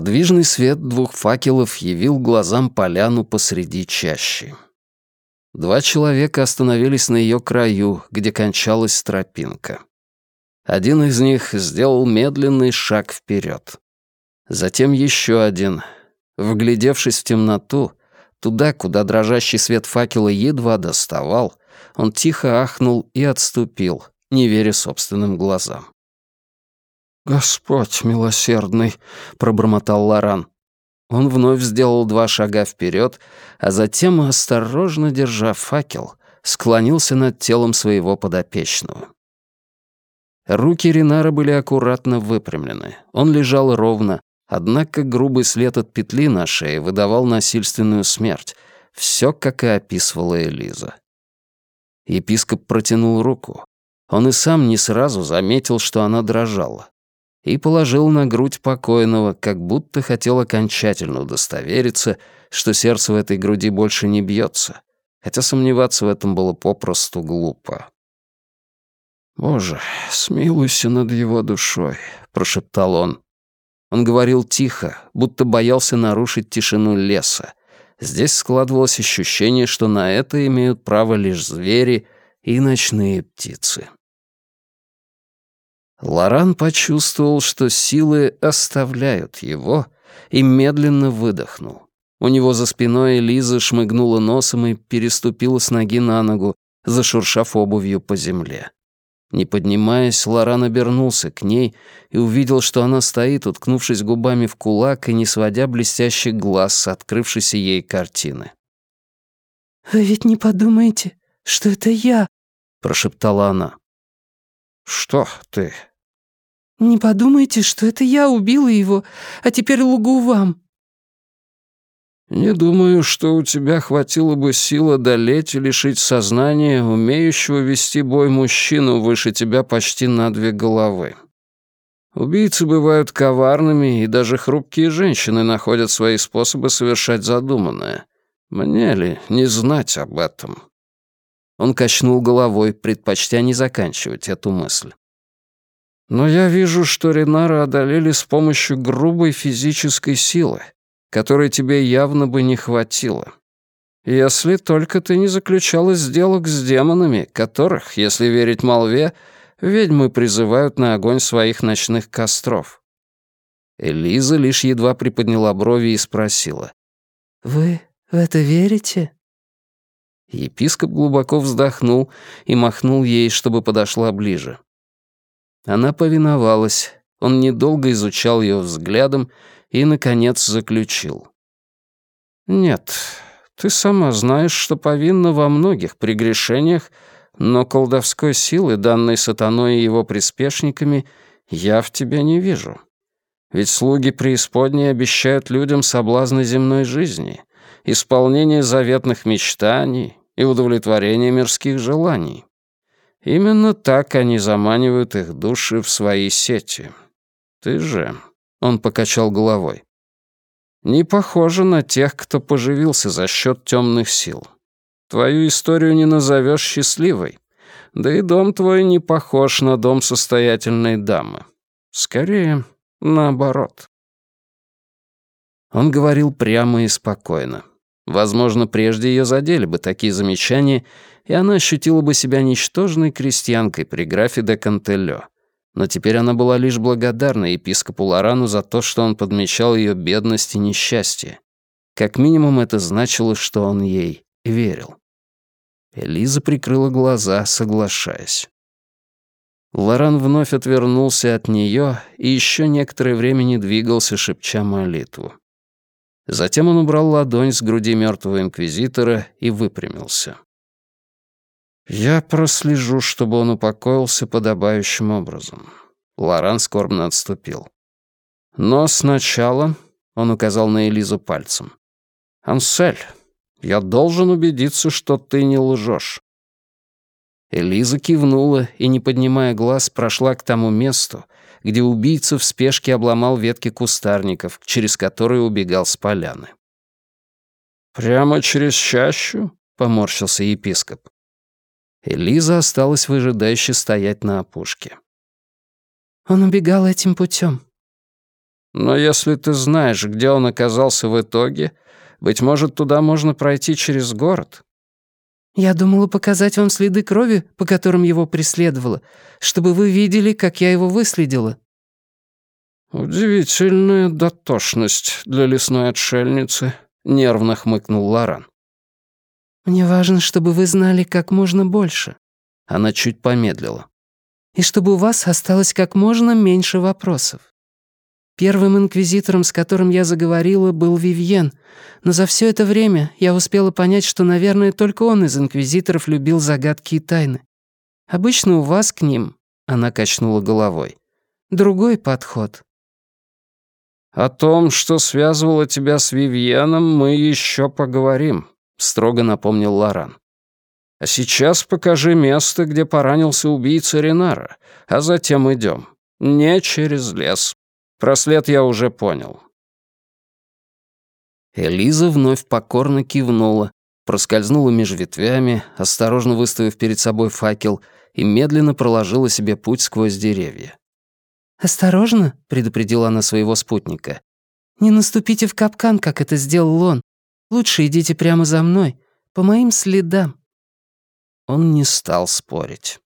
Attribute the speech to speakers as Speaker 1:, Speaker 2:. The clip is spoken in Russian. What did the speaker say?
Speaker 1: Подвижный свет двух факелов явил глазам поляну посреди чащи. Два человека остановились на ее краю, где кончалась тропинка. Один из них сделал медленный шаг вперед. Затем еще один. Вглядевшись в темноту, туда, куда дрожащий свет факела едва доставал, он тихо ахнул и отступил, не веря собственным глазам. «Господь милосердный», — пробормотал Лоран. Он вновь сделал два шага вперед, а затем, осторожно держа факел, склонился над телом своего подопечного. Руки Ринара были аккуратно выпрямлены. Он лежал ровно, однако грубый след от петли на шее выдавал насильственную смерть. Все, как и описывала Элиза. Епископ протянул руку. Он и сам не сразу заметил, что она дрожала и положил на грудь покойного, как будто хотел окончательно удостовериться, что сердце в этой груди больше не бьется, хотя сомневаться в этом было попросту глупо. «Боже, смилуйся над его душой», — прошептал он. Он говорил тихо, будто боялся нарушить тишину леса. Здесь складывалось ощущение, что на это имеют право лишь звери и ночные птицы. Лоран почувствовал, что силы оставляют его, и медленно выдохнул. У него за спиной Лиза шмыгнула носом и переступила с ноги на ногу, зашуршав обувью по земле. Не поднимаясь, Лоран обернулся к ней и увидел, что она стоит, уткнувшись губами в кулак и не сводя блестящих глаз с открывшейся ей картины.
Speaker 2: «Вы ведь не подумаете, что это я?» — прошептала она.
Speaker 1: «Что ты?»
Speaker 2: «Не подумайте, что это я убила его, а теперь лгу вам».
Speaker 1: «Не думаю, что у тебя хватило бы сил одолеть и лишить сознания умеющего вести бой мужчину выше тебя почти на две головы. Убийцы бывают коварными, и даже хрупкие женщины находят свои способы совершать задуманное. Мне ли не знать об этом?» Он качнул головой, предпочтя не заканчивать эту мысль. Но я вижу, что Ренара одолели с помощью грубой физической силы, которой тебе явно бы не хватило. Если только ты не заключала сделок с демонами, которых, если верить молве, ведьмы призывают на огонь своих ночных костров. Элиза лишь едва приподняла брови и спросила.
Speaker 2: «Вы в это верите?»
Speaker 1: Епископ глубоко вздохнул и махнул ей, чтобы подошла ближе. Она повиновалась. Он недолго изучал ее взглядом и, наконец, заключил. «Нет, ты сама знаешь, что повинна во многих прегрешениях, но колдовской силы, данной сатаной и его приспешниками, я в тебе не вижу. Ведь слуги преисподней обещают людям соблазны земной жизни, исполнение заветных мечтаний и удовлетворение мирских желаний. Именно так они заманивают их души в свои сети. Ты же...» — он покачал головой. «Не похоже на тех, кто поживился за счет темных сил. Твою историю не назовешь счастливой. Да и дом твой не похож на дом состоятельной дамы. Скорее, наоборот». Он говорил прямо и спокойно. Возможно, прежде ее задели бы такие замечания, и она ощутила бы себя ничтожной крестьянкой при графе де Кантелё. Но теперь она была лишь благодарна епископу Лорану за то, что он подмечал ее бедность и несчастье. Как минимум это значило, что он ей верил. Элиза прикрыла глаза, соглашаясь. Лоран вновь отвернулся от нее и еще некоторое время не двигался, шепча молитву. Затем он убрал ладонь с груди мертвого инквизитора и выпрямился. «Я прослежу, чтобы он упокоился подобающим образом». Лоран скорбно отступил. «Но сначала...» — он указал на Элизу пальцем. «Ансель, я должен убедиться, что ты не лжешь». Элиза кивнула и, не поднимая глаз, прошла к тому месту, где убийца в спешке обломал ветки кустарников, через которые убегал с поляны. «Прямо через чащу?» — поморщился епископ. Элиза осталась выжидающе стоять на опушке.
Speaker 2: «Он убегал этим путем.
Speaker 1: Но если ты знаешь, где он оказался в итоге, быть может, туда можно пройти через город».
Speaker 2: «Я думала показать вам следы крови, по которым его преследовала, чтобы вы видели, как я его выследила».
Speaker 1: «Удивительная дотошность для лесной отшельницы», — нервно хмыкнул Лоран.
Speaker 2: «Мне важно, чтобы вы знали как можно больше».
Speaker 1: Она чуть помедлила.
Speaker 2: «И чтобы у вас осталось как можно меньше вопросов. Первым инквизитором, с которым я заговорила, был Вивьен, но за все это время я успела понять, что, наверное, только он из инквизиторов любил загадки и тайны. Обычно у вас к ним, — она качнула головой, — другой подход.
Speaker 1: «О том, что связывало тебя с Вивьеном, мы еще поговорим», — строго напомнил Лоран. «А сейчас покажи место, где поранился убийца Ренара, а затем идем. Не через лес». Про след я уже понял». Элиза вновь покорно кивнула, проскользнула меж ветвями, осторожно выставив перед собой факел, и медленно проложила себе путь сквозь деревья.
Speaker 2: «Осторожно», — предупредила она своего спутника. «Не наступите в капкан, как это сделал он. Лучше идите прямо за мной, по моим следам».
Speaker 1: Он не стал спорить.